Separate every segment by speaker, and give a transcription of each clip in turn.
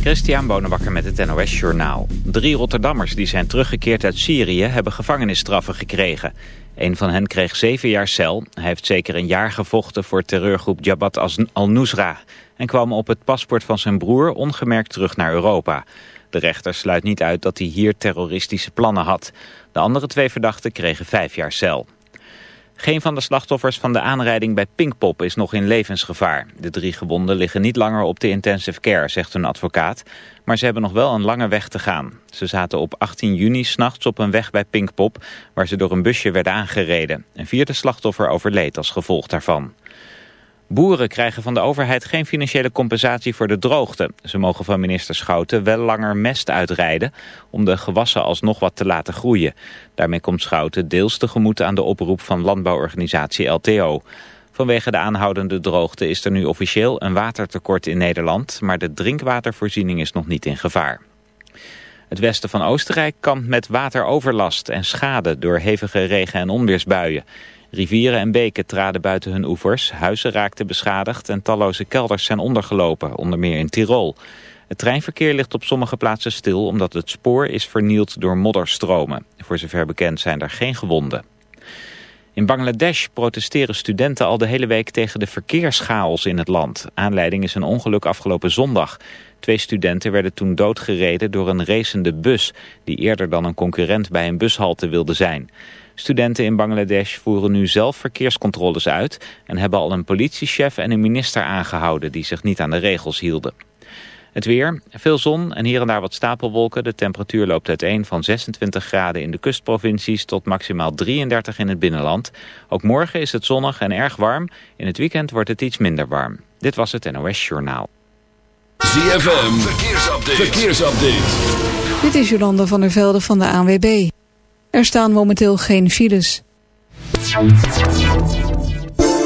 Speaker 1: Christian Bonenbakker met het NOS Journaal. Drie Rotterdammers die zijn teruggekeerd uit Syrië hebben gevangenisstraffen gekregen. Een van hen kreeg zeven jaar cel. Hij heeft zeker een jaar gevochten voor terreurgroep Jabhat al-Nusra... en kwam op het paspoort van zijn broer ongemerkt terug naar Europa. De rechter sluit niet uit dat hij hier terroristische plannen had. De andere twee verdachten kregen vijf jaar cel. Geen van de slachtoffers van de aanrijding bij Pinkpop is nog in levensgevaar. De drie gewonden liggen niet langer op de intensive care, zegt hun advocaat. Maar ze hebben nog wel een lange weg te gaan. Ze zaten op 18 juni s'nachts op een weg bij Pinkpop... waar ze door een busje werden aangereden. Een vierde slachtoffer overleed als gevolg daarvan. Boeren krijgen van de overheid geen financiële compensatie voor de droogte. Ze mogen van minister Schouten wel langer mest uitrijden... om de gewassen alsnog wat te laten groeien. Daarmee komt Schouten deels tegemoet aan de oproep van landbouworganisatie LTO. Vanwege de aanhoudende droogte is er nu officieel een watertekort in Nederland... maar de drinkwatervoorziening is nog niet in gevaar. Het westen van Oostenrijk kampt met wateroverlast en schade door hevige regen- en onweersbuien. Rivieren en beken traden buiten hun oevers, huizen raakten beschadigd en talloze kelders zijn ondergelopen, onder meer in Tirol. Het treinverkeer ligt op sommige plaatsen stil omdat het spoor is vernield door modderstromen. Voor zover bekend zijn er geen gewonden. In Bangladesh protesteren studenten al de hele week tegen de verkeerschaos in het land. Aanleiding is een ongeluk afgelopen zondag. Twee studenten werden toen doodgereden door een racende bus... die eerder dan een concurrent bij een bushalte wilde zijn. Studenten in Bangladesh voeren nu zelf verkeerscontroles uit... en hebben al een politiechef en een minister aangehouden... die zich niet aan de regels hielden. Het weer, veel zon en hier en daar wat stapelwolken. De temperatuur loopt uiteen van 26 graden in de kustprovincies... tot maximaal 33 in het binnenland. Ook morgen is het zonnig en erg warm. In het weekend wordt het iets minder warm. Dit was het NOS Journaal.
Speaker 2: ZFM, verkeersupdate. verkeersupdate.
Speaker 3: Dit is Jolanda van der Velde van de ANWB. Er staan momenteel geen files.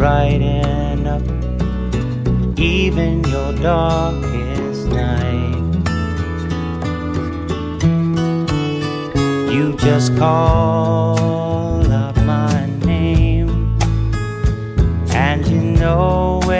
Speaker 4: brighten up even your darkest night. You just call up my name, and you know where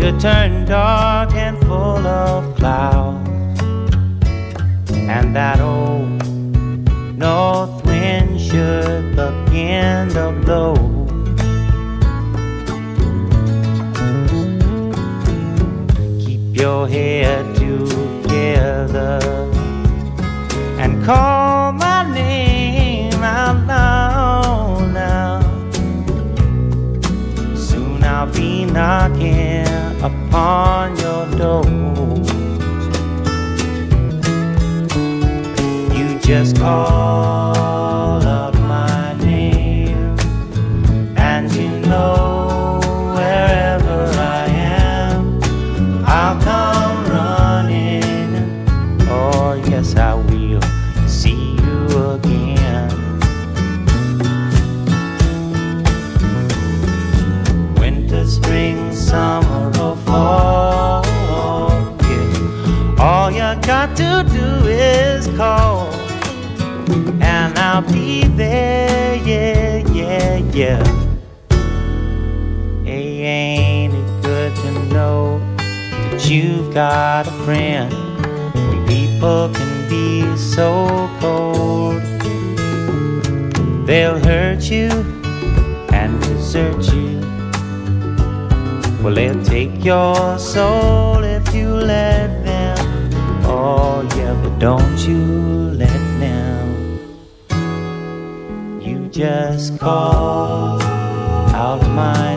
Speaker 4: should turn dark and full of clouds, and that old north wind should begin to blow. Keep your head together and call my name out loud now. Soon I'll be knocking upon your door. You just call yeah. Hey, ain't it good to know that you've got a friend? People can be so cold, they'll hurt you and desert you. Well, they'll take your soul just call out my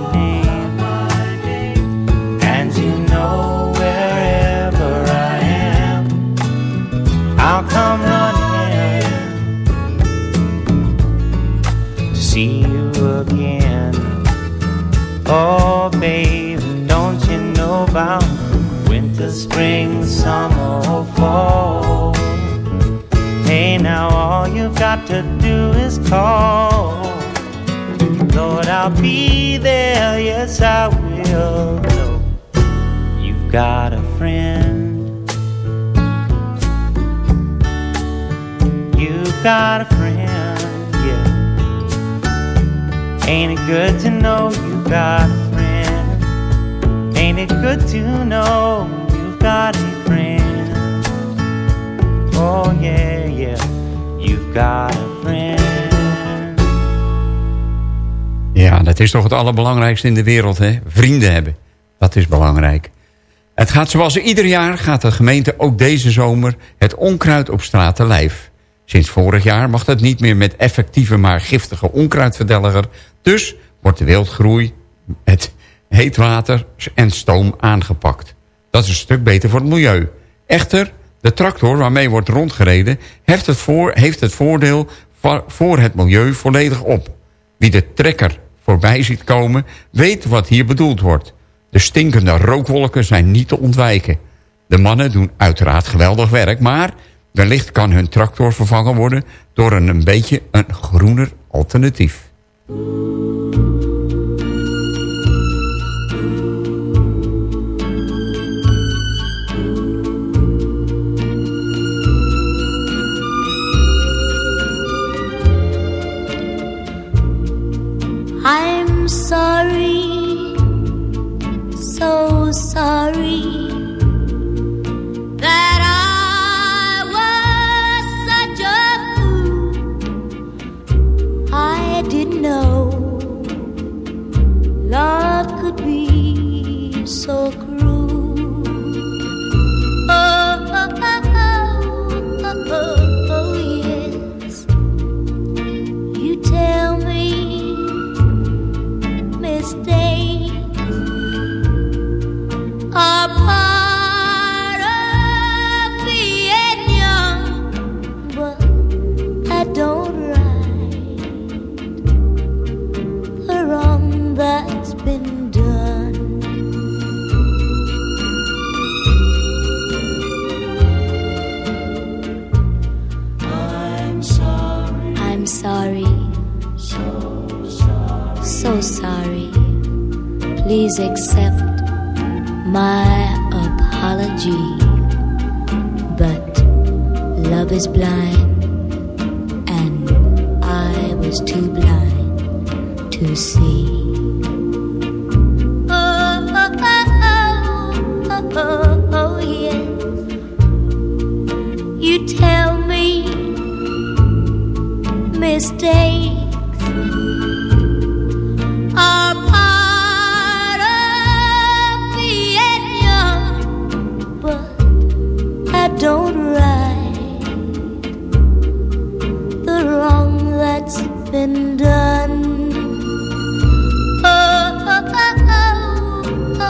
Speaker 5: toch het allerbelangrijkste in de wereld, hè? Vrienden hebben. Dat is belangrijk. Het gaat zoals ieder jaar gaat de gemeente ook deze zomer het onkruid op straat te lijf. Sinds vorig jaar mag dat niet meer met effectieve maar giftige onkruidverdelger. Dus wordt de wildgroei met heet water en stoom aangepakt. Dat is een stuk beter voor het milieu. Echter, de tractor waarmee wordt rondgereden heeft het, voor, heeft het voordeel voor het milieu volledig op. Wie de trekker voorbij ziet komen, weet wat hier bedoeld wordt. De stinkende rookwolken zijn niet te ontwijken. De mannen doen uiteraard geweldig werk, maar wellicht kan hun tractor vervangen worden door een, een beetje een groener alternatief.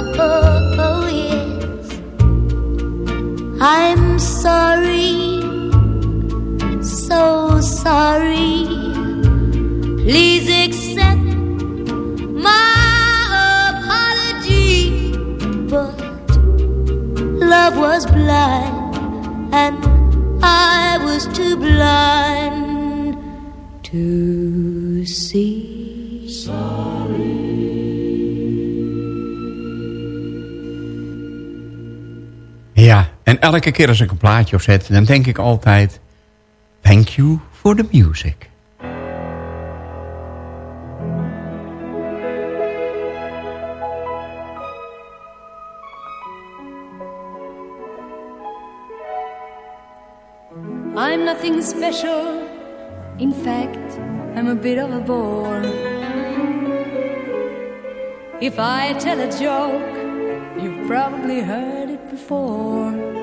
Speaker 6: oh.
Speaker 5: elke keer als ik een plaatje opzet, dan denk ik altijd... Thank you for the music.
Speaker 7: I'm nothing special. In fact, I'm a bit of a bore. If I tell a joke, you've probably heard it before.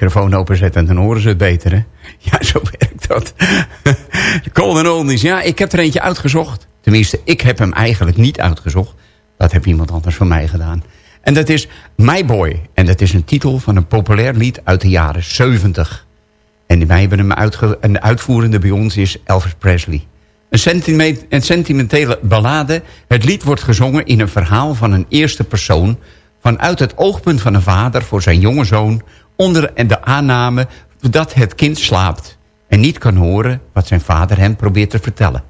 Speaker 5: microfoon openzetten en dan horen ze het beter, hè? Ja, zo werkt dat. Golden Oldies, ja, ik heb er eentje uitgezocht. Tenminste, ik heb hem eigenlijk niet uitgezocht. Dat heeft iemand anders voor mij gedaan. En dat is My Boy. En dat is een titel van een populair lied uit de jaren 70. En wij hebben hem en de uitvoerende bij ons is Elvis Presley. Een, sentiment, een sentimentele ballade. Het lied wordt gezongen in een verhaal van een eerste persoon... vanuit het oogpunt van een vader voor zijn jonge zoon... onder de aanname dat het kind slaapt... en niet kan horen wat zijn vader hem probeert te vertellen.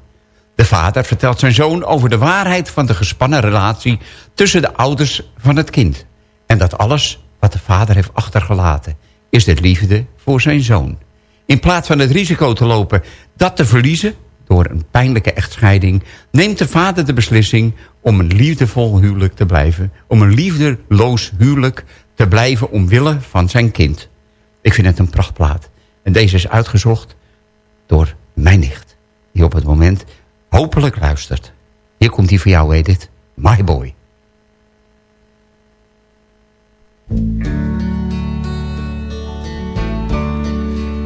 Speaker 5: De vader vertelt zijn zoon over de waarheid van de gespannen relatie... tussen de ouders van het kind. En dat alles wat de vader heeft achtergelaten... is de liefde voor zijn zoon. In plaats van het risico te lopen dat te verliezen door een pijnlijke echtscheiding... neemt de vader de beslissing om een liefdevol huwelijk te blijven... om een liefdeloos huwelijk te blijven omwille van zijn kind. Ik vind het een prachtplaat. En deze is uitgezocht door mijn nicht. Die op het moment hopelijk luistert. Hier komt die voor jou, Edith. My Boy.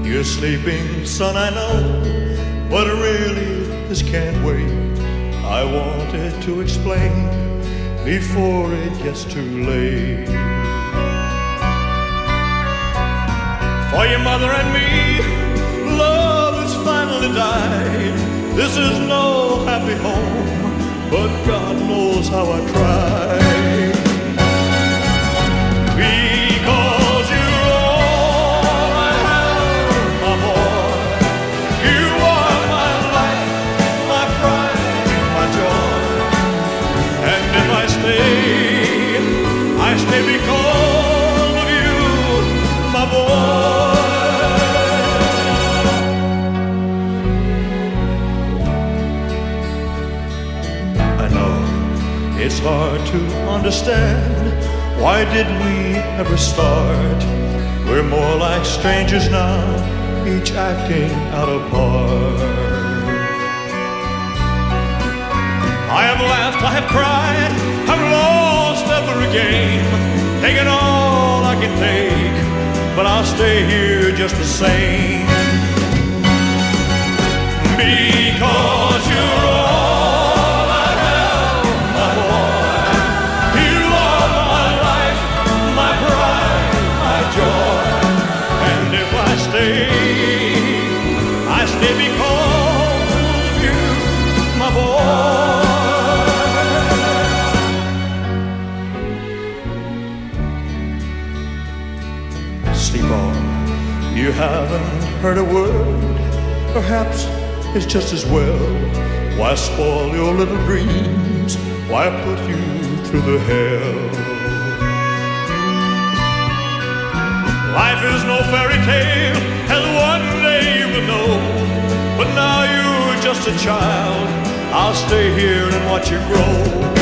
Speaker 8: You're sleeping, son, I know, but really this can't wait. I wanted to explain before it gets too late. For your mother and me, love has finally died. This is no happy home, but God knows how I tried. It's hard to understand. Why did we ever start? We're more like strangers now, each acting out of part. I have laughed, I have cried, I've lost every game, taken all I can take, but I'll stay here just the same. Because you're all I stay, because you, my boy. Sleep on. You haven't heard a word. Perhaps it's just as well. Why spoil your little dreams? Why put you through the hell? Life is no fairy tale, and one day you will know. But now you're just a child. I'll stay here and watch you grow.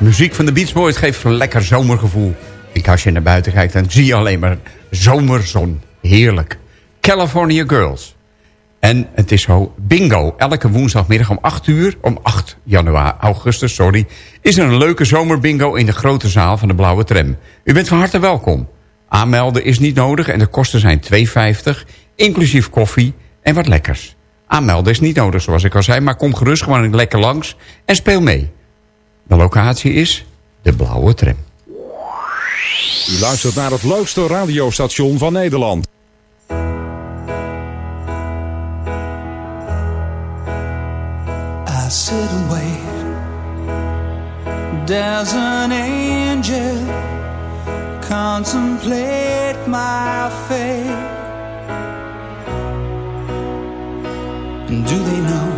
Speaker 5: Muziek van de Beach Boys geeft een lekker zomergevoel. Ik als je naar buiten kijkt, dan zie je alleen maar zomerzon. Heerlijk. California Girls. En het is zo, bingo. Elke woensdagmiddag om 8 uur, om 8 januari, augustus, sorry... is er een leuke zomerbingo in de grote zaal van de Blauwe Tram. U bent van harte welkom. Aanmelden is niet nodig en de kosten zijn 2,50... inclusief koffie en wat lekkers. Aanmelden is niet nodig, zoals ik al zei... maar kom gerust gewoon lekker langs en speel mee. De locatie is de Blauwe Tram.
Speaker 9: U luistert naar het leukste radiostation van Nederland.
Speaker 10: I sit and wait. There's an angel contemplate my fate. And do they know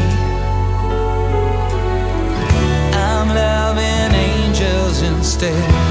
Speaker 10: instead.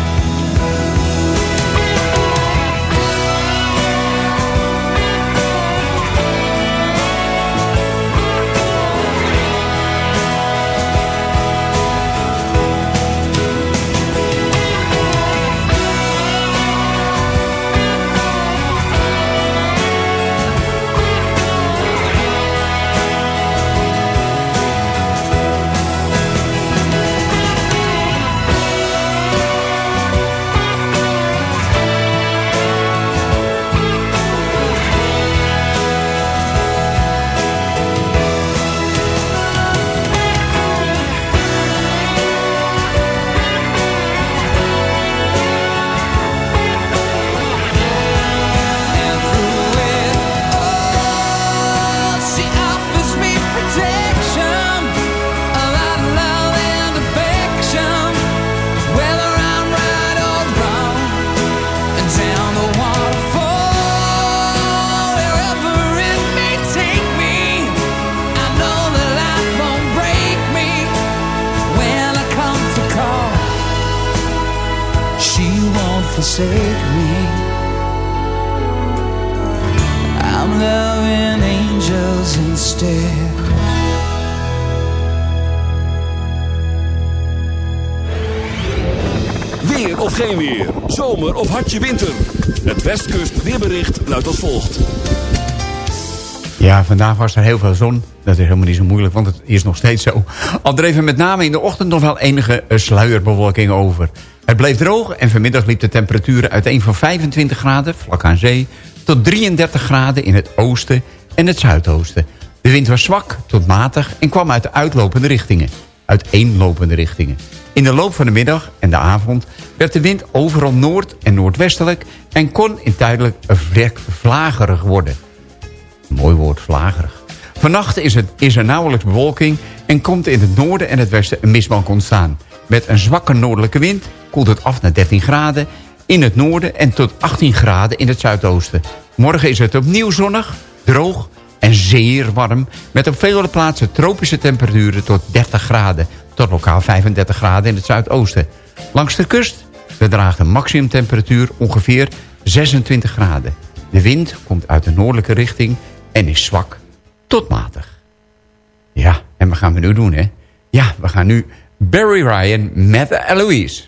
Speaker 5: Vandaag was er heel veel zon. Dat is helemaal niet zo moeilijk, want het is nog steeds zo. Al dreven met name in de ochtend nog wel enige sluierbewolking over. Het bleef droog en vanmiddag liep de temperatuur uiteen van 25 graden, vlak aan zee... tot 33 graden in het oosten en het zuidoosten. De wind was zwak tot matig en kwam uit de uitlopende richtingen. Uiteenlopende richtingen. In de loop van de middag en de avond werd de wind overal noord- en noordwestelijk... en kon in tijdelijk vlagerig worden. Mooi woord, vlagerig. Vannacht is, het, is er nauwelijks bewolking en komt in het noorden en het westen een mistbank ontstaan. Met een zwakke noordelijke wind koelt het af naar 13 graden in het noorden en tot 18 graden in het zuidoosten. Morgen is het opnieuw zonnig, droog en zeer warm... met op vele plaatsen tropische temperaturen tot 30 graden... tot lokaal 35 graden in het zuidoosten. Langs de kust bedraagt de maximumtemperatuur ongeveer 26 graden. De wind komt uit de noordelijke richting en is zwak tot matig. Ja, en wat gaan we nu doen, hè? Ja, we gaan nu Barry Ryan met Eloise.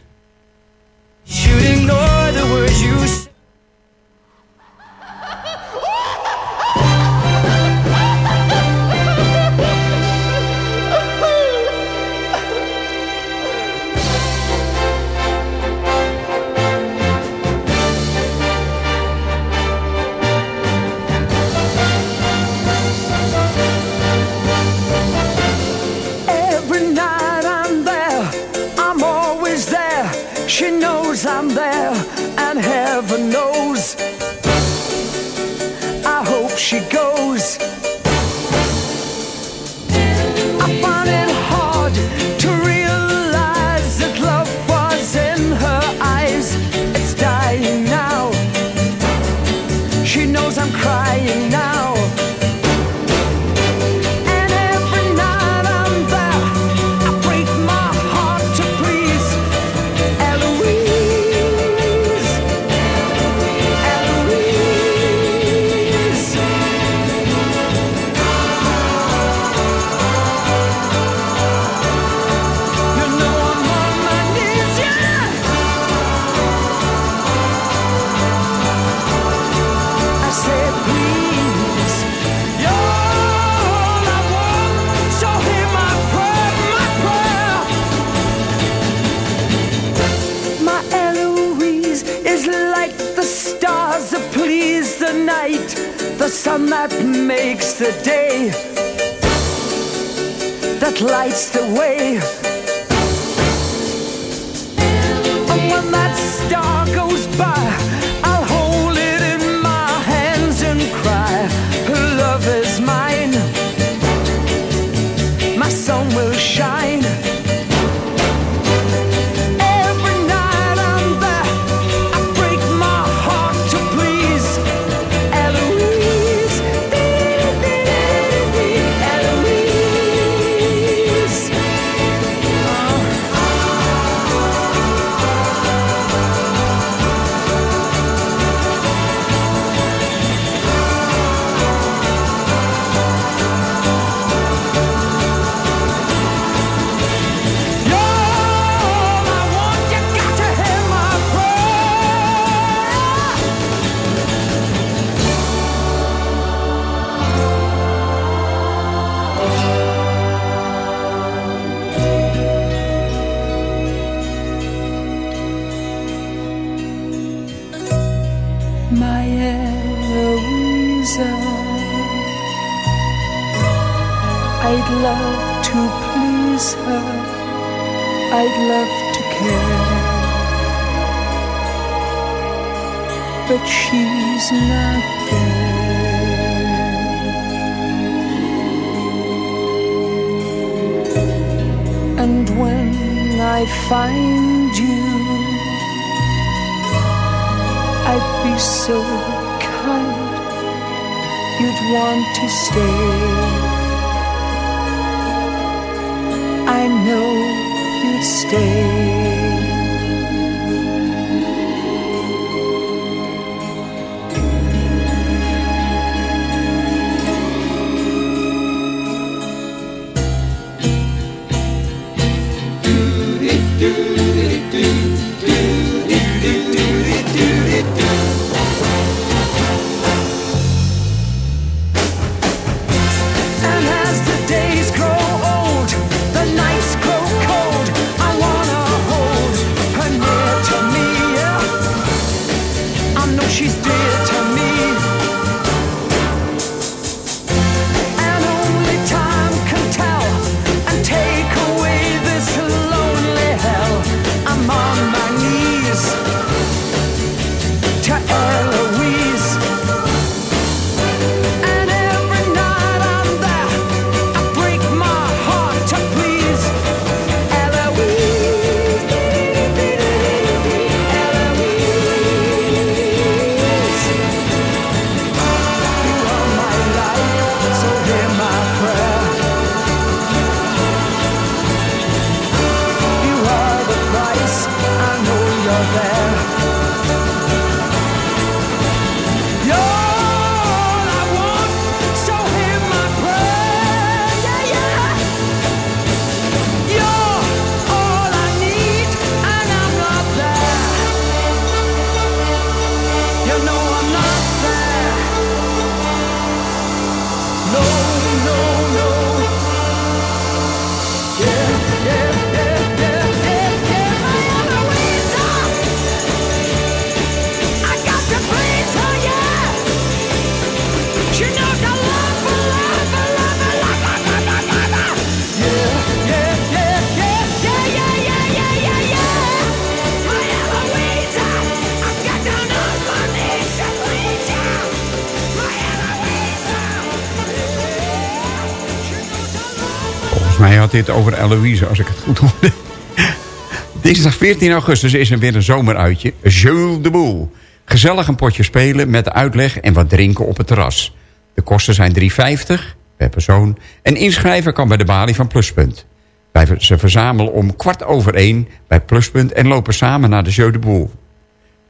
Speaker 7: My Eloisa, I'd love to please her. I'd love to care. But she's not there. And when I find you, I'd be so kind, you'd want to stay. I know you'd stay.
Speaker 5: Dit over Eloïse, als ik het goed hoorde. Dinsdag 14 augustus is er weer een zomeruitje. Jules de Boel. Gezellig een potje spelen met uitleg en wat drinken op het terras. De kosten zijn 3,50 per persoon. En inschrijven kan bij de balie van Pluspunt. Wij ze verzamelen om kwart over één bij Pluspunt... en lopen samen naar de Jeu de Boel.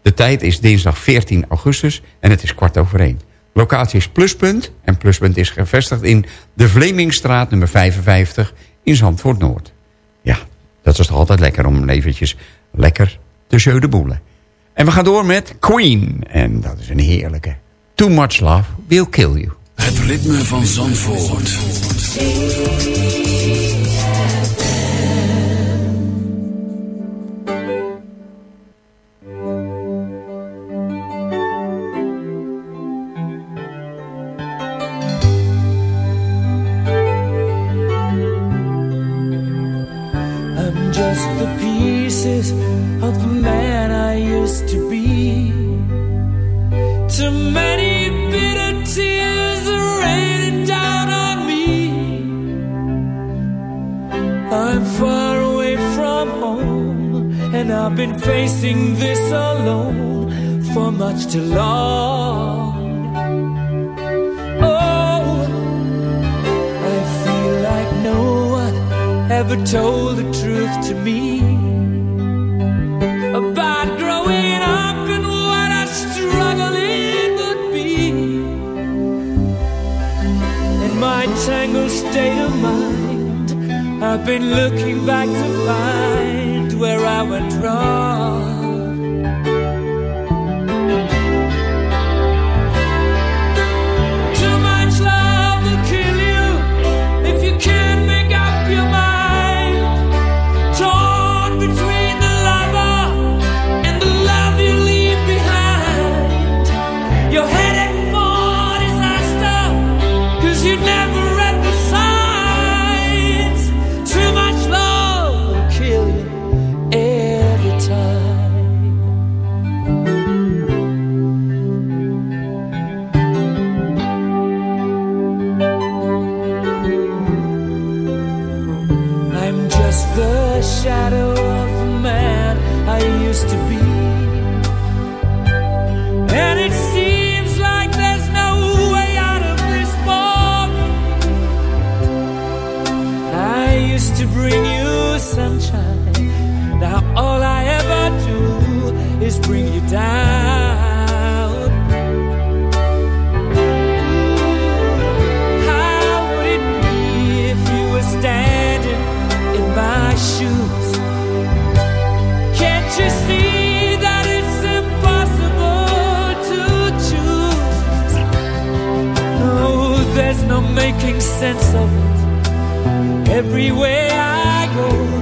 Speaker 5: De tijd is dinsdag 14 augustus en het is kwart over één. Locatie is Pluspunt en Pluspunt is gevestigd in de Vlemingstraat nummer 55 in Zandvoort Noord. Ja, dat is toch altijd lekker om eventjes lekker te Jeu de Boelen. En we gaan door met Queen. En dat is een heerlijke. Too Much Love Will Kill You.
Speaker 2: Het ritme van Zandvoort.
Speaker 11: Used to bring you sunshine. Now all I ever do is bring you down. How would it be if you were standing in my shoes? Can't you see that it's impossible to choose? No, there's no making sense of it. Everywhere I go,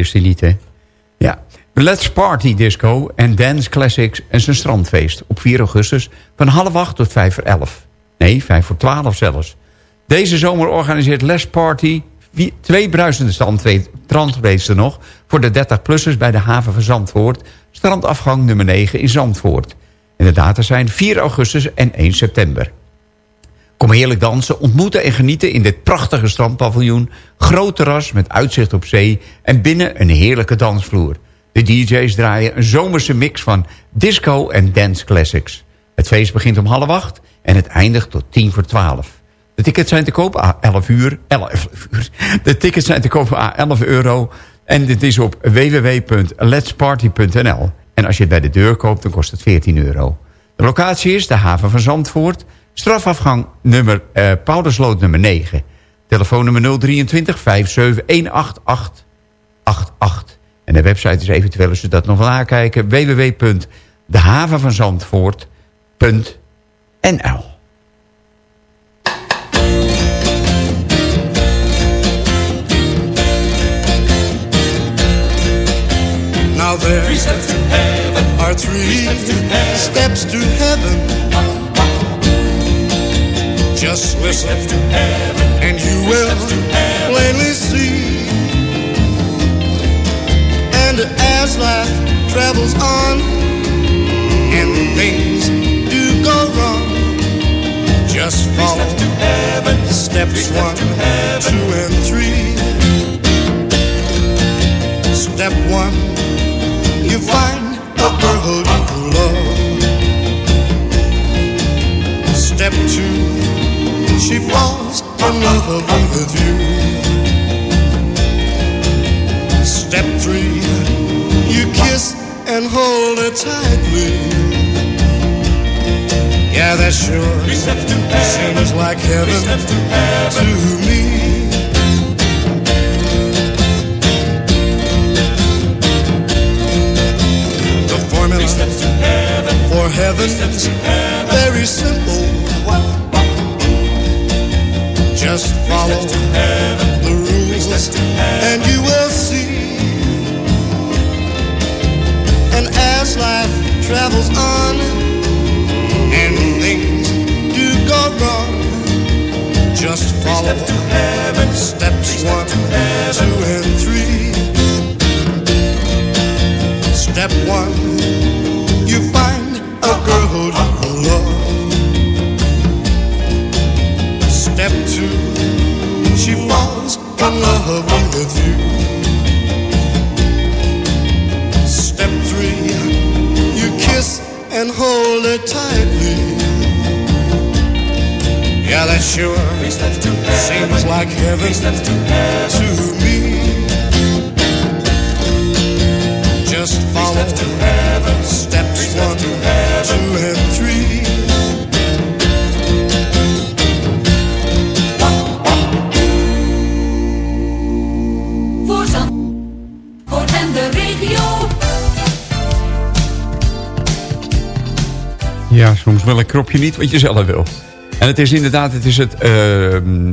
Speaker 5: is die niet, hè? Ja. Let's Party Disco en Dance Classics en zijn strandfeest op 4 augustus van half 8 tot 5 voor 11. Nee, 5 voor 12 zelfs. Deze zomer organiseert Les Party twee bruisende strandfe- strandfeesten nog... voor de 30-plussers bij de haven van Zandvoort. Strandafgang nummer 9 in Zandvoort. En de data zijn 4 augustus en 1 september. Kom heerlijk dansen, ontmoeten en genieten in dit prachtige strandpaviljoen. Groot terras met uitzicht op zee en binnen een heerlijke dansvloer. De DJ's draaien een zomerse mix van disco en dance classics. Het feest begint om half acht en het eindigt tot tien voor twaalf. De tickets zijn te koop aan 11 uur. 11 uur. De tickets zijn te koop aan 11 euro. En dit is op www.letsparty.nl. En als je het bij de deur koopt, dan kost het 14 euro. De locatie is de haven van Zandvoort. Strafafgang nummer, Paudersloot nummer 9. Telefoonnummer 023 57 18888. En de website is eventueel, als je dat nog wil nakijken... www.dehavenvanzandvoort.nl
Speaker 12: Now there three steps to heaven. Just listen, and you will plainly see. And as life travels on, and things do go wrong, just follow steps one, two, and three. Step one you find a girl you love. Step two, she falls in love with you. Step three, you kiss and hold her tightly. Yeah, that sure seems like heaven to me. The formula for heaven's very simple. Just follow the rules and you will see. And as life travels on and things do go wrong, just follow steps one, two, and three. Step one, love with you. Step three, you kiss and hold it tightly. Yeah, that sure seems like heaven to me. Just follow
Speaker 5: Ja, soms wil een kropje niet wat je zelf wil. En het is inderdaad het, is het, eh,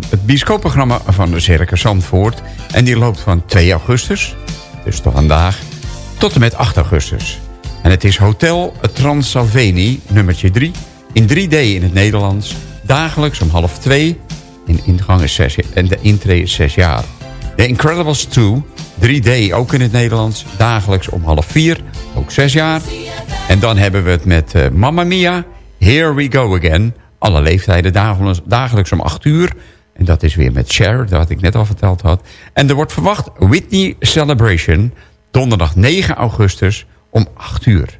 Speaker 5: het bioscoopprogramma van de Zandvoort. En die loopt van 2 augustus, dus tot vandaag, tot en met 8 augustus. En het is Hotel Transalveni, nummertje 3, in 3D in het Nederlands. Dagelijks om half 2 en, ingang is en de intree is 6 jaar. The Incredibles 2, 3D ook in het Nederlands. Dagelijks om half 4, ook 6 jaar. En dan hebben we het met eh, Mamma Mia, Here We Go Again. Alle leeftijden dagelijks, dagelijks om 8 uur. En dat is weer met Cher, dat ik net al verteld had. En er wordt verwacht Whitney Celebration, donderdag 9 augustus om 8 uur.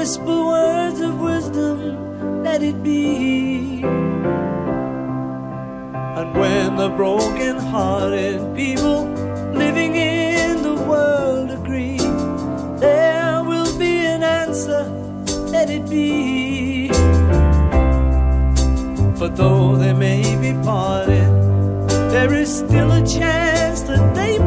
Speaker 13: whisper words of wisdom, let it be. And when the broken hearted people living in the world agree, there will be an answer, let it be. But though they may be parted, there is still a chance that they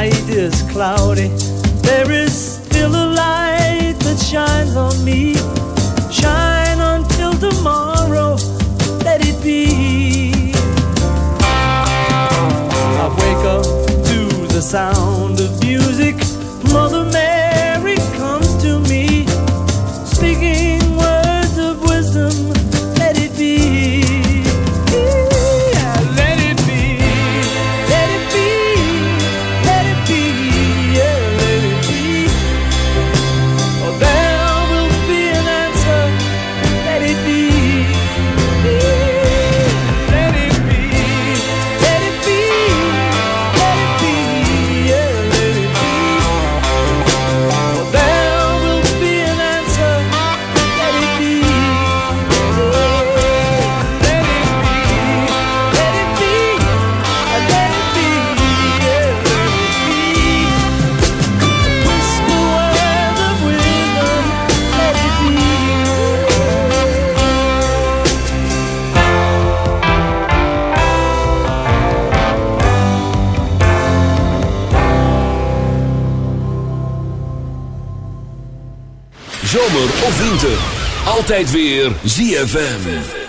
Speaker 13: night is cloudy, there is still a light that shines on me. Shine until tomorrow, let it be. I wake up to the sound of music, Mother
Speaker 2: May. Tijd weer ZFM.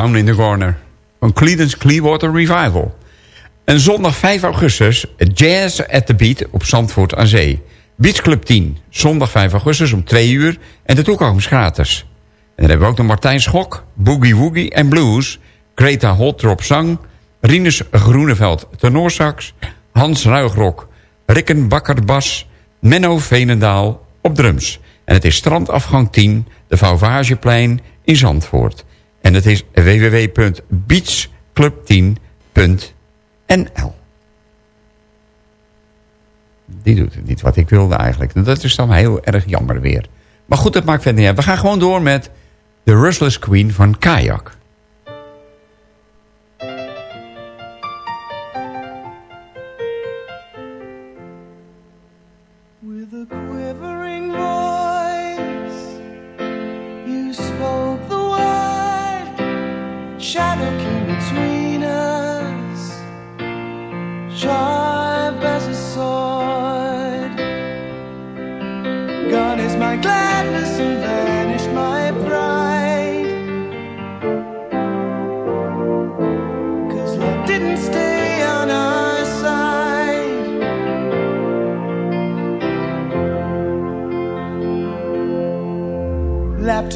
Speaker 5: Down in the Corner. Van Creedence Clearwater Revival. En zondag 5 augustus, Jazz at the Beat op Zandvoort aan Zee. Beach Club 10, zondag 5 augustus om 2 uur. En de toekomst gratis. En dan hebben we ook nog Martijn Schok, Boogie Woogie en Blues... Greta Holtrop Zang, Rinus Groeneveld tenorsax... Hans Ruigrok, Rikken Bakker Bas, Menno Veenendaal op drums. En het is strandafgang 10, de Vauvageplein in Zandvoort. En het is www.beachclub10.nl Die doet het niet wat ik wilde eigenlijk. Dat is dan heel erg jammer weer. Maar goed, dat maakt verder niet uit. We gaan gewoon door met The Restless Queen van Kayak.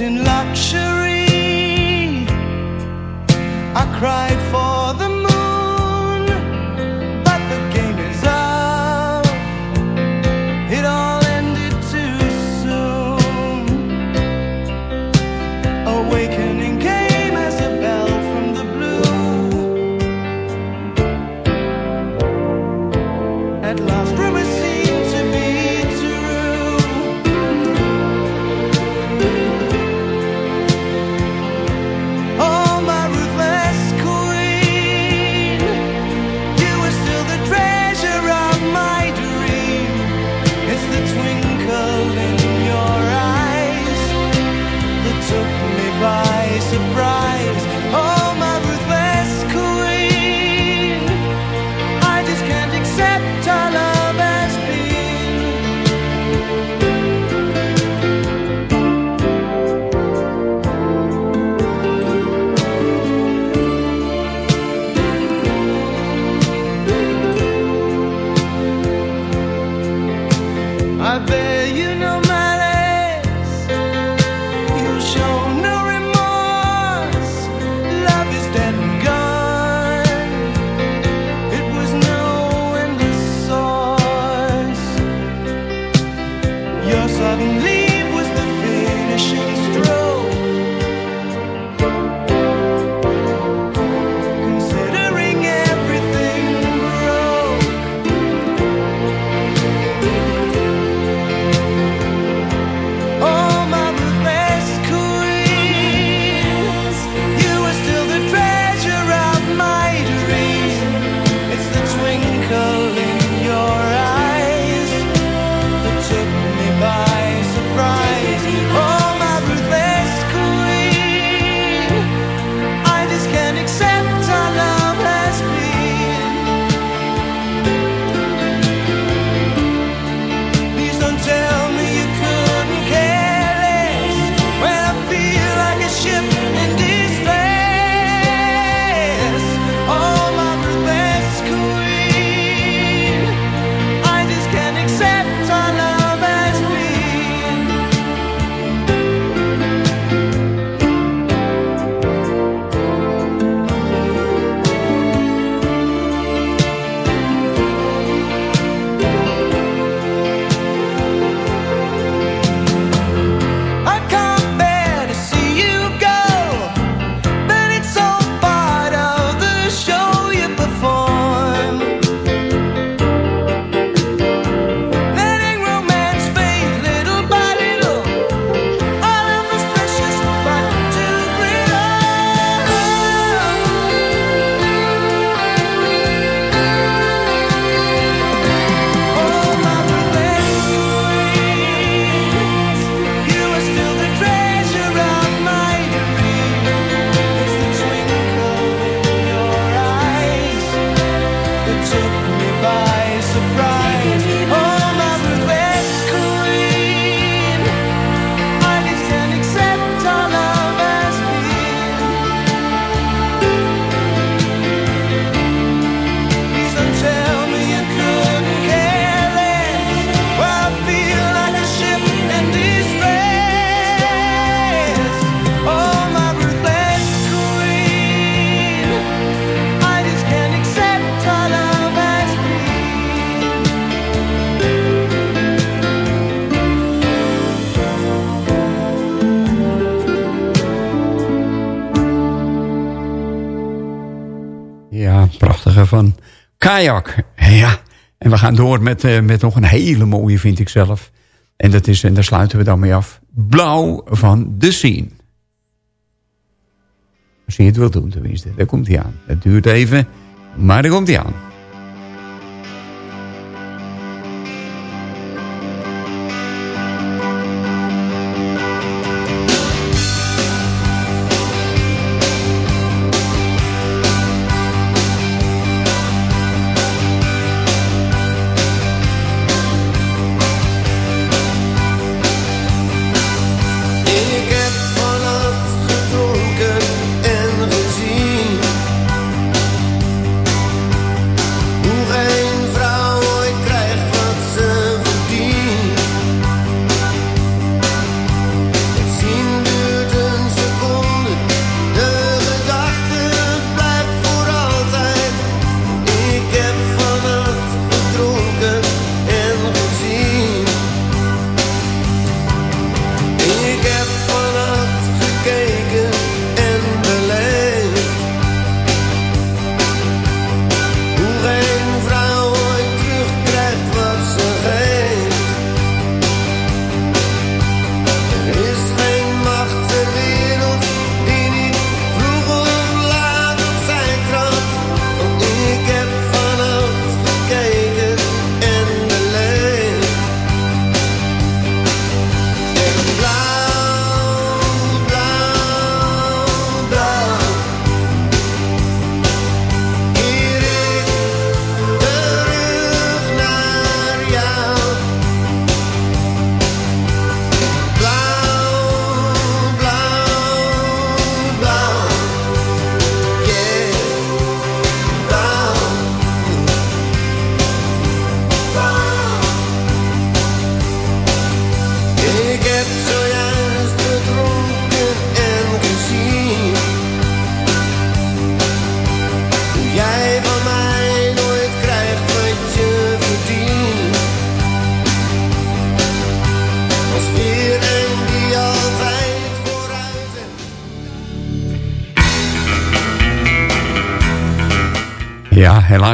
Speaker 13: In luxury, I cried
Speaker 14: Kajak. Ja, en we gaan door met, eh, met nog een hele mooie, vind ik zelf. En, dat is, en daar sluiten we dan mee af. Blauw van de Scene. Als je het wil doen tenminste, daar komt hij aan. Het duurt even, maar daar komt hij aan.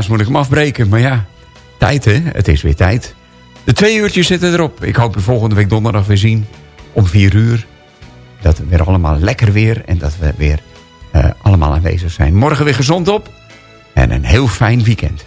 Speaker 14: Moet ik hem afbreken. Maar ja, tijd hè. Het is weer tijd. De twee uurtjes zitten erop. Ik hoop je volgende week donderdag weer zien. Om vier uur. Dat we weer allemaal lekker weer. En dat we weer eh, allemaal aanwezig zijn. Morgen weer gezond op. En een heel fijn weekend.